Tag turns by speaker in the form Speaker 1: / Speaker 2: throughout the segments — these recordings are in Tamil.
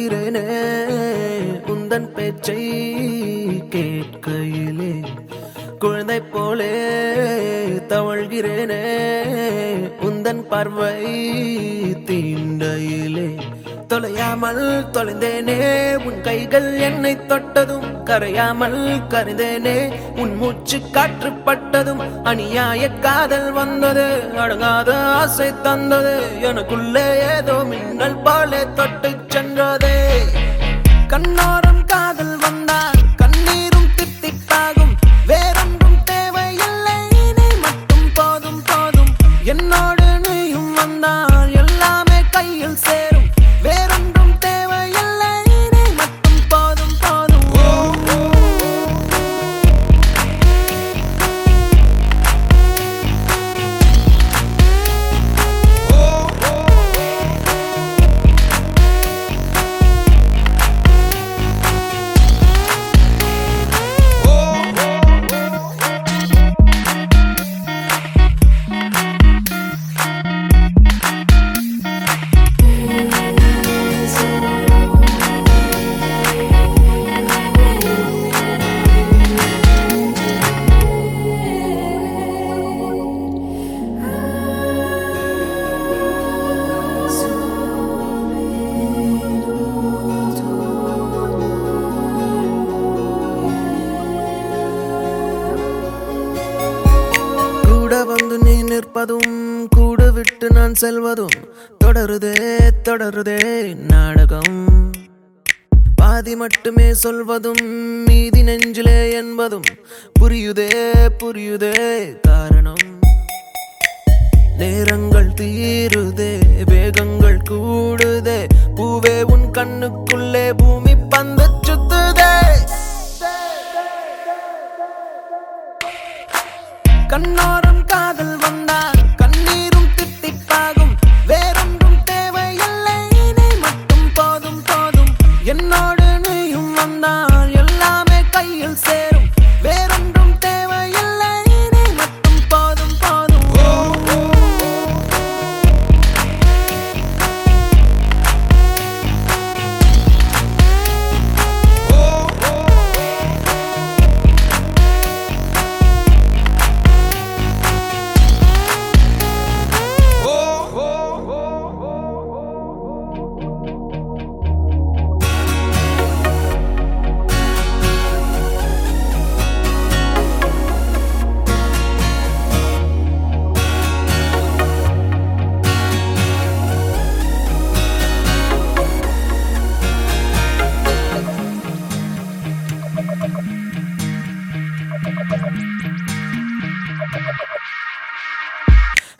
Speaker 1: அலைகிறேனே உந்தன் பேச்சை கேட்கையிலே குழந்தை போலே தவழ்கிறேனே உந்தன் பார்வை தீண்டையிலே. தொலையாமல் தொலைந்தேனே உன் கைகள் என்னை தொட்டதும் கரையாமல் கருந்தேனே உன் மூச்சு காற்று பட்டதும் அநியாய காதல் வந்தது அடங்காத ஆசை தந்தது எனக்குள்ளே ஏதோ மின்னல் பாலே தொட்டு சென்றதே. கண்ணோரம் நிற்பதும் கூட விட்டு நான் செல்வதும் தொடருதே தொடருதே நாடகம். பாதி மட்டுமே சொல்வதும் மீதி நெஞ்சிலே என்பதும் புரியுதே புரியுதே காரணம். நேரங்கள் தீருதே வேகங்கள் கூடுதே பூவே உன் கண்ணுக்குள்ளே பூமி பந்து சுத்துதே. கண்ணோரம் காதல்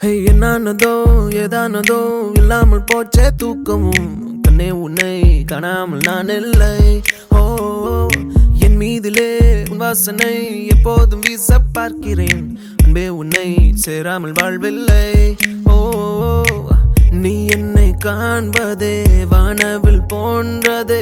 Speaker 1: என்னானதோ ஏதானதோ இல்லாமல் போச்சே தூக்கமும். கண்ணே உன்னை காணாமல் நான் இல்லை. ஓ என் மீதிலே உன் வாசனை எப்போதும் வீச பார்க்கிறேன். அன்பே உன்னை சேராமல் வாழ்வில்லை. ஓ நீ என்னை காண்பதே வானவில் போன்றதே.